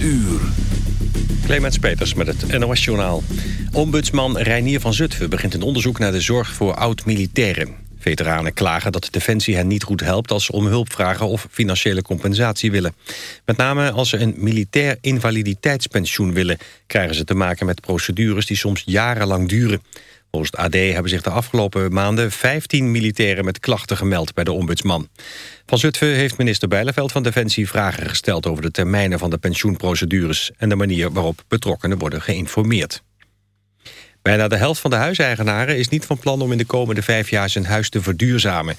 uur. Clemens Peters met het NOS-journaal. Ombudsman Reinier van Zutphen begint een onderzoek naar de zorg voor oud-militairen. Veteranen klagen dat de Defensie hen niet goed helpt als ze om hulp vragen of financiële compensatie willen. Met name als ze een militair invaliditeitspensioen willen, krijgen ze te maken met procedures die soms jarenlang duren. Het AD hebben zich de afgelopen maanden 15 militairen met klachten gemeld bij de ombudsman. Van Zutphen heeft minister Bijleveld van Defensie vragen gesteld over de termijnen van de pensioenprocedures en de manier waarop betrokkenen worden geïnformeerd. Bijna de helft van de huiseigenaren is niet van plan om in de komende vijf jaar zijn huis te verduurzamen.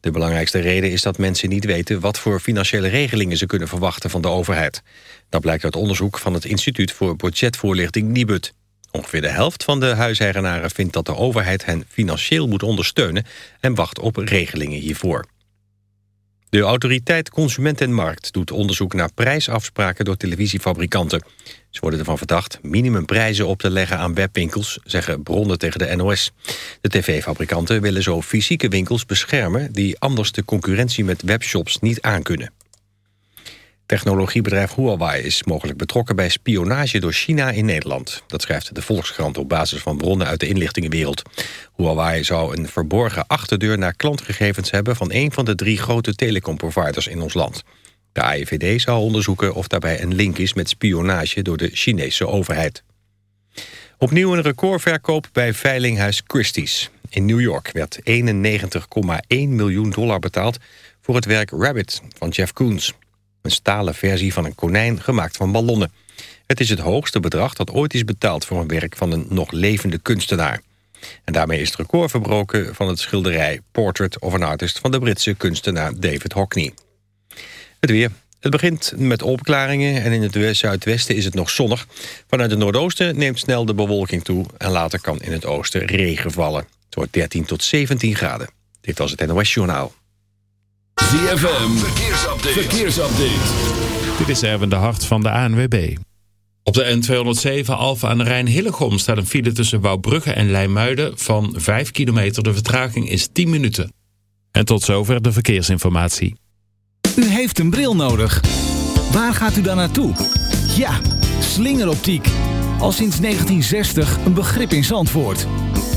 De belangrijkste reden is dat mensen niet weten wat voor financiële regelingen ze kunnen verwachten van de overheid. Dat blijkt uit onderzoek van het Instituut voor Budgetvoorlichting Nibud. Ongeveer de helft van de huiseigenaren vindt dat de overheid hen financieel moet ondersteunen en wacht op regelingen hiervoor. De autoriteit Consument en Markt doet onderzoek naar prijsafspraken door televisiefabrikanten. Ze worden ervan verdacht minimumprijzen op te leggen aan webwinkels, zeggen bronnen tegen de NOS. De tv-fabrikanten willen zo fysieke winkels beschermen die anders de concurrentie met webshops niet aankunnen. Technologiebedrijf Huawei is mogelijk betrokken bij spionage door China in Nederland. Dat schrijft de Volkskrant op basis van bronnen uit de inlichtingenwereld. Huawei zou een verborgen achterdeur naar klantgegevens hebben... van een van de drie grote telecomproviders in ons land. De AIVD zou onderzoeken of daarbij een link is met spionage door de Chinese overheid. Opnieuw een recordverkoop bij Veilinghuis Christie's. In New York werd 91,1 miljoen dollar betaald voor het werk Rabbit van Jeff Koons. Een stalen versie van een konijn gemaakt van ballonnen. Het is het hoogste bedrag dat ooit is betaald voor een werk van een nog levende kunstenaar. En daarmee is het record verbroken van het schilderij Portrait of an Artist van de Britse kunstenaar David Hockney. Het weer. Het begint met opklaringen en in het zuidwesten is het nog zonnig. Vanuit het noordoosten neemt snel de bewolking toe en later kan in het oosten regen vallen. Het wordt 13 tot 17 graden. Dit was het NOS Journaal. ZFM, verkeersupdate. verkeersupdate. Dit is Erwin de Hart van de ANWB. Op de N207 Alfa aan de Rijn Hillegom staat een file tussen Wouwbrugge en Leimuiden van 5 kilometer. De vertraging is 10 minuten. En tot zover de verkeersinformatie. U heeft een bril nodig. Waar gaat u dan naartoe? Ja, slingeroptiek. Al sinds 1960 een begrip in Zandvoort.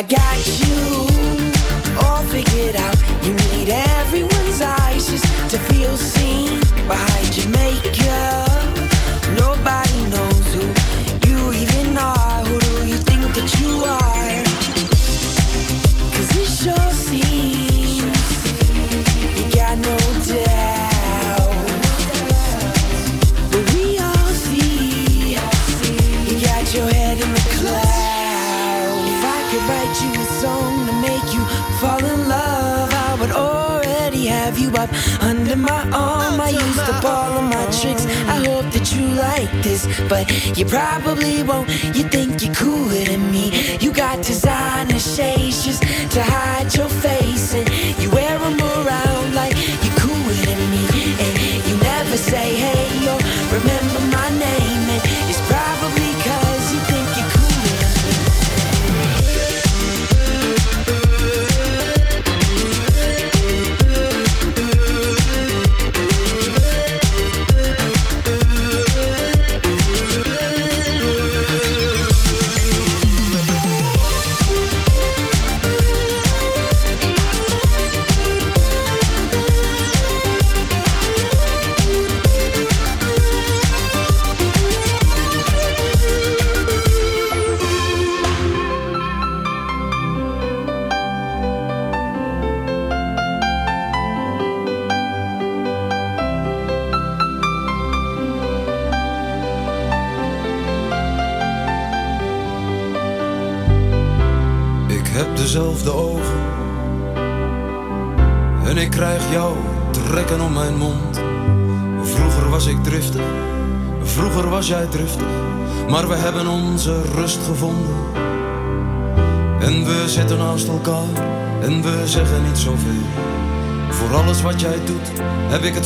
I got you you probably won't. You think you're cooler than me. You got designer shades just to hide your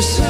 Het